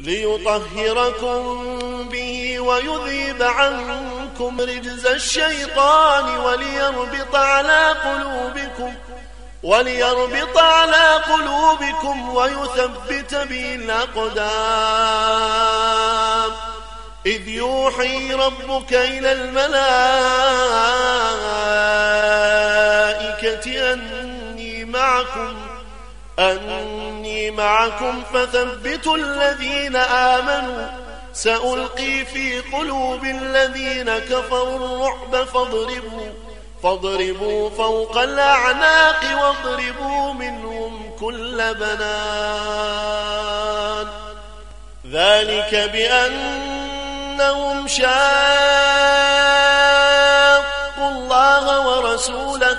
ليطهركم به ويذيب عنكم رجز الشيطان وليربط على قلوبكم وليربط على قلوبكم ويثبت به الأقدام إذ يوحي ربك إلى الملائكة أني معكم أني معكم فثبتوا الذين آمنوا. سألقي في قلوب الذين كفروا الرعب فاضربوا. فاضربوا فوق الأعناق واضربوا منهم كل بنان. ذلك بأنهم شاقوا الله ورسوله.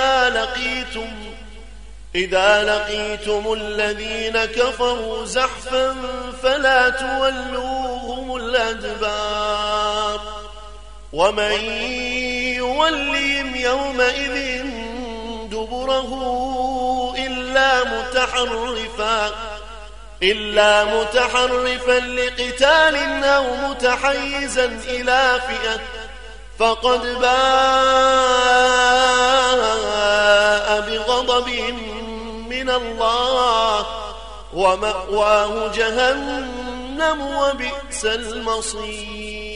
إذا لقيتم إذا لقيتم الذين كفروا زحفا فلا تولوهم الأدبار ومن يوليهم يومئذ دبره إلا متحرفا إلا متحرفا لقتال أو متحيزا إلى فئة فقد باء بغضب من الله ومأواه جهنم وبئس المصير.